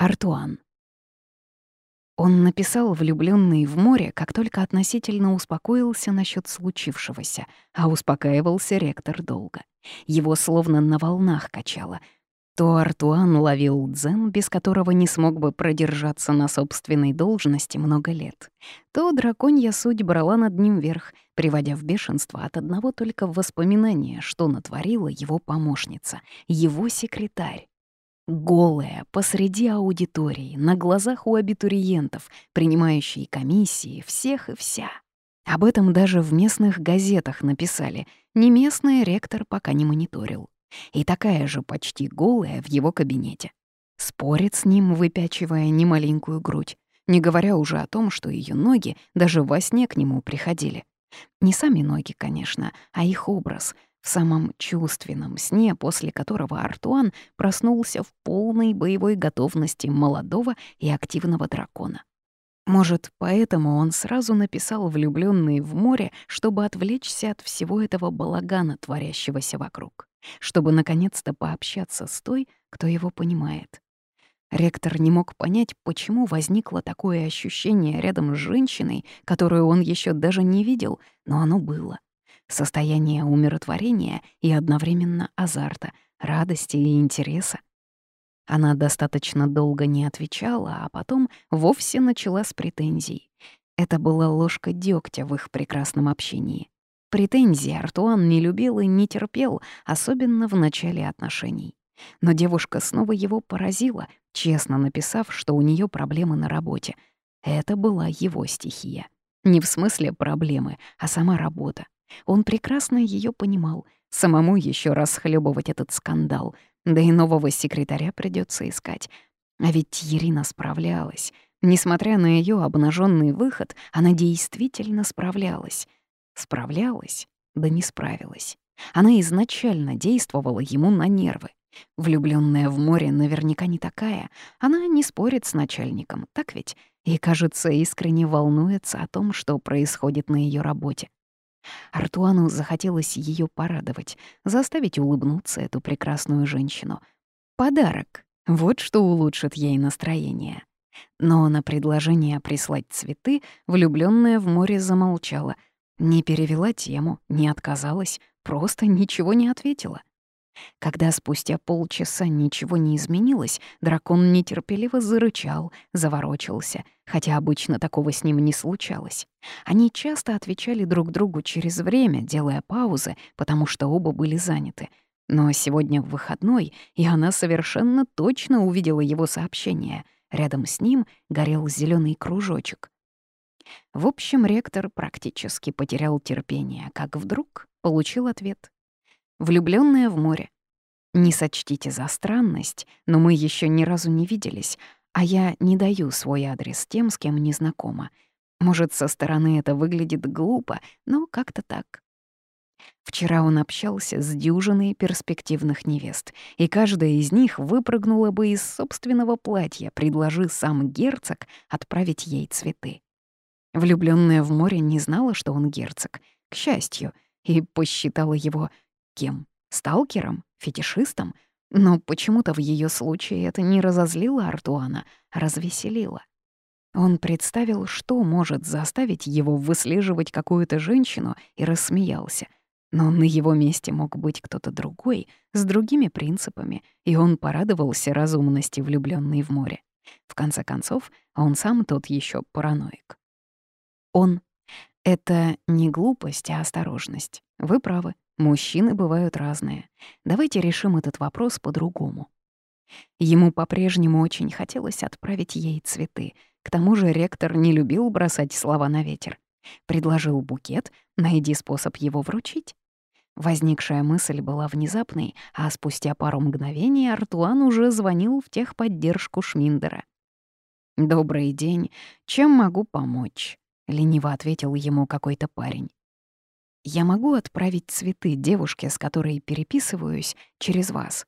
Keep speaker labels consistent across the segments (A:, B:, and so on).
A: Артуан. Он написал влюбленный в море, как только относительно успокоился насчет случившегося, а успокаивался ректор долго. Его словно на волнах качало. То Артуан ловил дзен, без которого не смог бы продержаться на собственной должности много лет, то драконья суть брала над ним верх, приводя в бешенство от одного только воспоминания, что натворила его помощница, его секретарь. Голая, посреди аудитории, на глазах у абитуриентов, принимающей комиссии, всех и вся. Об этом даже в местных газетах написали. Не местный ректор пока не мониторил. И такая же почти голая в его кабинете. Спорит с ним, выпячивая немаленькую грудь, не говоря уже о том, что ее ноги даже во сне к нему приходили. Не сами ноги, конечно, а их образ — в самом чувственном сне, после которого Артуан проснулся в полной боевой готовности молодого и активного дракона. Может, поэтому он сразу написал влюбленные в море, чтобы отвлечься от всего этого балагана, творящегося вокруг, чтобы наконец-то пообщаться с той, кто его понимает. Ректор не мог понять, почему возникло такое ощущение рядом с женщиной, которую он еще даже не видел, но оно было — состояние умиротворения и одновременно азарта, радости и интереса. Она достаточно долго не отвечала, а потом вовсе начала с претензий. Это была ложка дегтя в их прекрасном общении. Претензии Артуан не любил и не терпел, особенно в начале отношений. Но девушка снова его поразила, честно написав, что у нее проблемы на работе. Это была его стихия. Не в смысле проблемы, а сама работа. Он прекрасно ее понимал. Самому еще раз хлебывать этот скандал. Да и нового секретаря придется искать. А ведь Ирина справлялась. Несмотря на ее обнаженный выход, она действительно справлялась. Справлялась, да не справилась. Она изначально действовала ему на нервы. Влюбленная в море наверняка не такая. Она не спорит с начальником, так ведь? И, кажется, искренне волнуется о том, что происходит на ее работе. Артуану захотелось ее порадовать, заставить улыбнуться эту прекрасную женщину. Подарок — вот что улучшит ей настроение. Но на предложение прислать цветы влюбленная в море замолчала. Не перевела тему, не отказалась, просто ничего не ответила. Когда спустя полчаса ничего не изменилось, дракон нетерпеливо зарычал, заворочился, хотя обычно такого с ним не случалось. Они часто отвечали друг другу через время, делая паузы, потому что оба были заняты. Но сегодня в выходной, и она совершенно точно увидела его сообщение. Рядом с ним горел зеленый кружочек. В общем, ректор практически потерял терпение, как вдруг получил ответ. Влюбленная в море. Не сочтите за странность, но мы еще ни разу не виделись, а я не даю свой адрес тем, с кем не знакома. Может, со стороны это выглядит глупо, но как-то так. Вчера он общался с дюжиной перспективных невест, и каждая из них выпрыгнула бы из собственного платья, предложи сам герцог отправить ей цветы. Влюбленная в море не знала, что он герцог, к счастью, и посчитала его Кем? Сталкером? Фетишистом? Но почему-то в ее случае это не разозлило Артуана, а развеселило. Он представил, что может заставить его выслеживать какую-то женщину, и рассмеялся. Но на его месте мог быть кто-то другой, с другими принципами, и он порадовался разумности, влюбленной в море. В конце концов, он сам тот еще параноик. Он — это не глупость, а осторожность. Вы правы. Мужчины бывают разные. Давайте решим этот вопрос по-другому. Ему по-прежнему очень хотелось отправить ей цветы. К тому же ректор не любил бросать слова на ветер. Предложил букет, найди способ его вручить. Возникшая мысль была внезапной, а спустя пару мгновений Артуан уже звонил в техподдержку Шминдера. «Добрый день. Чем могу помочь?» — лениво ответил ему какой-то парень. Я могу отправить цветы девушке, с которой переписываюсь, через вас.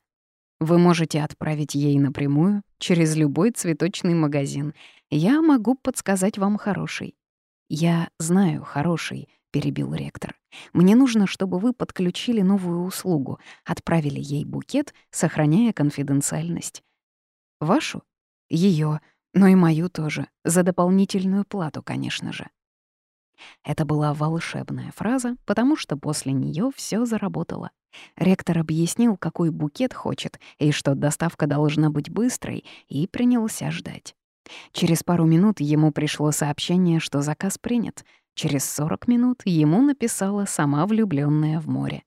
A: Вы можете отправить ей напрямую, через любой цветочный магазин. Я могу подсказать вам хороший. Я знаю хороший, перебил ректор. Мне нужно, чтобы вы подключили новую услугу, отправили ей букет, сохраняя конфиденциальность. Вашу? ее, но и мою тоже, за дополнительную плату, конечно же. Это была волшебная фраза, потому что после нее все заработало. Ректор объяснил, какой букет хочет, и что доставка должна быть быстрой, и принялся ждать. Через пару минут ему пришло сообщение, что заказ принят. Через 40 минут ему написала сама влюбленная в море.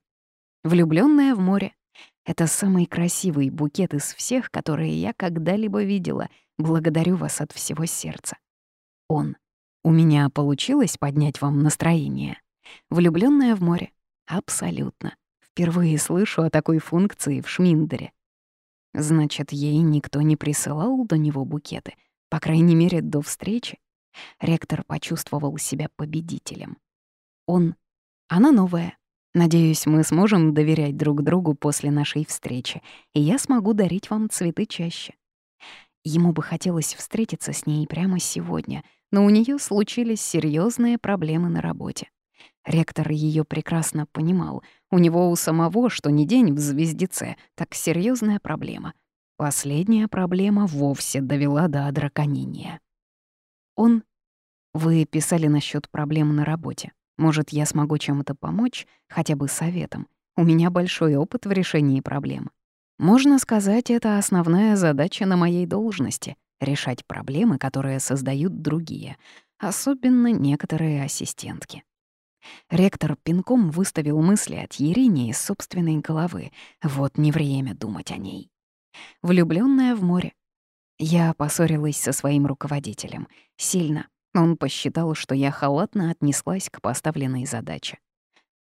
A: Влюбленная в море — это самый красивый букет из всех, которые я когда-либо видела. Благодарю вас от всего сердца. Он. У меня получилось поднять вам настроение. Влюбленная в море. Абсолютно. Впервые слышу о такой функции в Шминдере. Значит, ей никто не присылал до него букеты, по крайней мере, до встречи. Ректор почувствовал себя победителем. Он. Она новая. Надеюсь, мы сможем доверять друг другу после нашей встречи, и я смогу дарить вам цветы чаще. Ему бы хотелось встретиться с ней прямо сегодня, но у нее случились серьезные проблемы на работе. Ректор ее прекрасно понимал. У него у самого, что не день в звездеце, так серьезная проблема. Последняя проблема вовсе довела до драконения. Он... Вы писали насчет проблем на работе. Может, я смогу чем-то помочь, хотя бы советом. У меня большой опыт в решении проблем. Можно сказать, это основная задача на моей должности — решать проблемы, которые создают другие, особенно некоторые ассистентки. Ректор пинком выставил мысли от Ерине из собственной головы. Вот не время думать о ней. Влюбленная в море. Я поссорилась со своим руководителем. Сильно. Он посчитал, что я халатно отнеслась к поставленной задаче.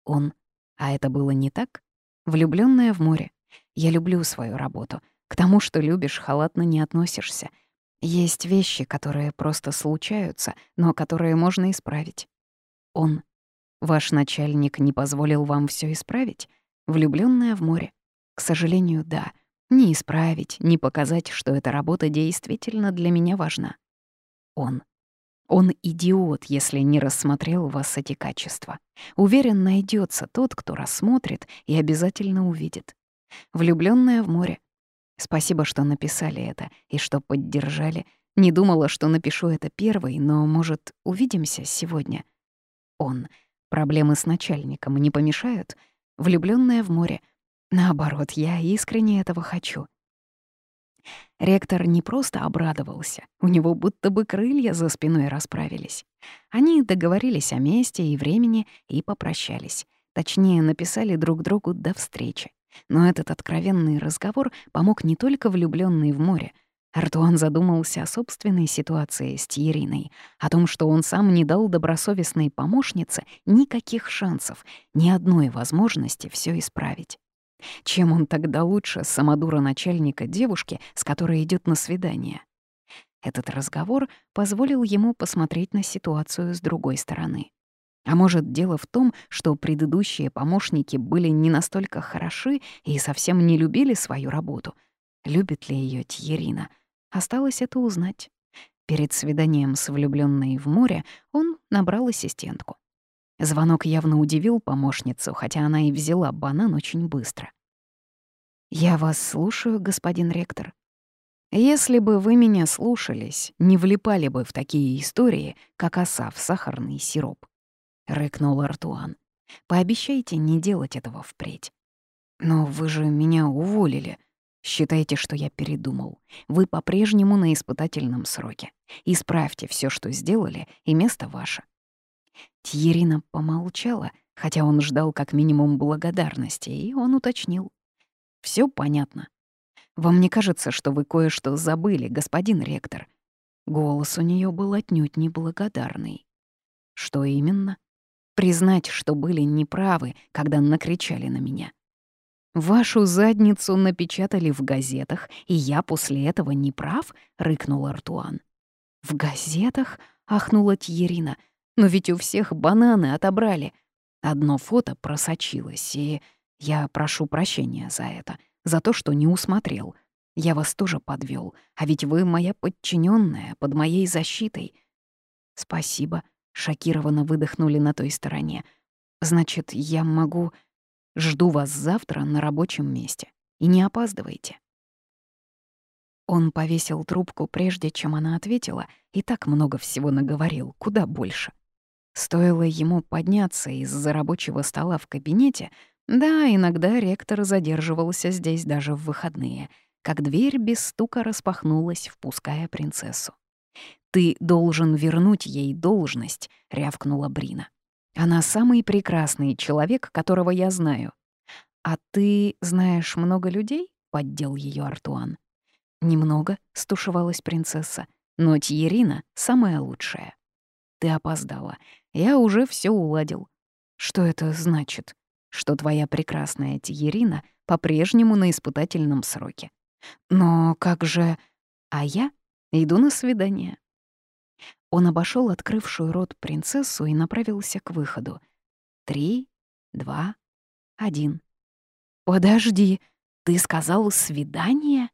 A: Он. А это было не так? Влюбленная в море. Я люблю свою работу. К тому, что любишь, халатно не относишься. Есть вещи, которые просто случаются, но которые можно исправить. Он. Ваш начальник не позволил вам все исправить? Влюбленная в море? К сожалению, да. Не исправить, не показать, что эта работа действительно для меня важна. Он. Он идиот, если не рассмотрел вас эти качества. Уверен, найдется тот, кто рассмотрит и обязательно увидит. Влюбленная в море. Спасибо, что написали это и что поддержали. Не думала, что напишу это первой, но, может, увидимся сегодня? Он. Проблемы с начальником не помешают? Влюбленная в море. Наоборот, я искренне этого хочу. Ректор не просто обрадовался, у него будто бы крылья за спиной расправились. Они договорились о месте и времени и попрощались. Точнее, написали друг другу «до встречи». Но этот откровенный разговор помог не только влюбленной в море. Артуан задумался о собственной ситуации с Тьериной, о том, что он сам не дал добросовестной помощнице никаких шансов, ни одной возможности все исправить. Чем он тогда лучше самодура начальника девушки, с которой идет на свидание? Этот разговор позволил ему посмотреть на ситуацию с другой стороны. А может, дело в том, что предыдущие помощники были не настолько хороши и совсем не любили свою работу? Любит ли ее Тьерина? Осталось это узнать. Перед свиданием с влюбленной в море он набрал ассистентку. Звонок явно удивил помощницу, хотя она и взяла банан очень быстро. «Я вас слушаю, господин ректор. Если бы вы меня слушались, не влипали бы в такие истории, как оса в сахарный сироп. — рыкнул Артуан. «Пообещайте не делать этого впредь». «Но вы же меня уволили. Считайте, что я передумал. Вы по-прежнему на испытательном сроке. Исправьте все, что сделали, и место ваше». Тьерина помолчала, хотя он ждал как минимум благодарности, и он уточнил. Все понятно. Вам не кажется, что вы кое-что забыли, господин ректор?» Голос у нее был отнюдь неблагодарный. «Что именно?» Признать, что были неправы, когда накричали на меня. «Вашу задницу напечатали в газетах, и я после этого не прав?» — рыкнул Артуан. «В газетах?» — ахнула Тьерина. «Но ведь у всех бананы отобрали. Одно фото просочилось, и я прошу прощения за это, за то, что не усмотрел. Я вас тоже подвел, а ведь вы моя подчиненная под моей защитой». «Спасибо», Шокированно выдохнули на той стороне. «Значит, я могу... Жду вас завтра на рабочем месте. И не опаздывайте». Он повесил трубку, прежде чем она ответила, и так много всего наговорил, куда больше. Стоило ему подняться из-за рабочего стола в кабинете, да, иногда ректор задерживался здесь даже в выходные, как дверь без стука распахнулась, впуская принцессу. «Ты должен вернуть ей должность», — рявкнула Брина. «Она самый прекрасный человек, которого я знаю». «А ты знаешь много людей?» — поддел ее Артуан. «Немного», — стушевалась принцесса, «но Тьерина — самая лучшая». «Ты опоздала. Я уже все уладил». «Что это значит?» «Что твоя прекрасная Тьерина по-прежнему на испытательном сроке». «Но как же...» «А я иду на свидание». Он обошел открывшую рот принцессу и направился к выходу. «Три, два, один». «Подожди, ты сказал «свидание»?»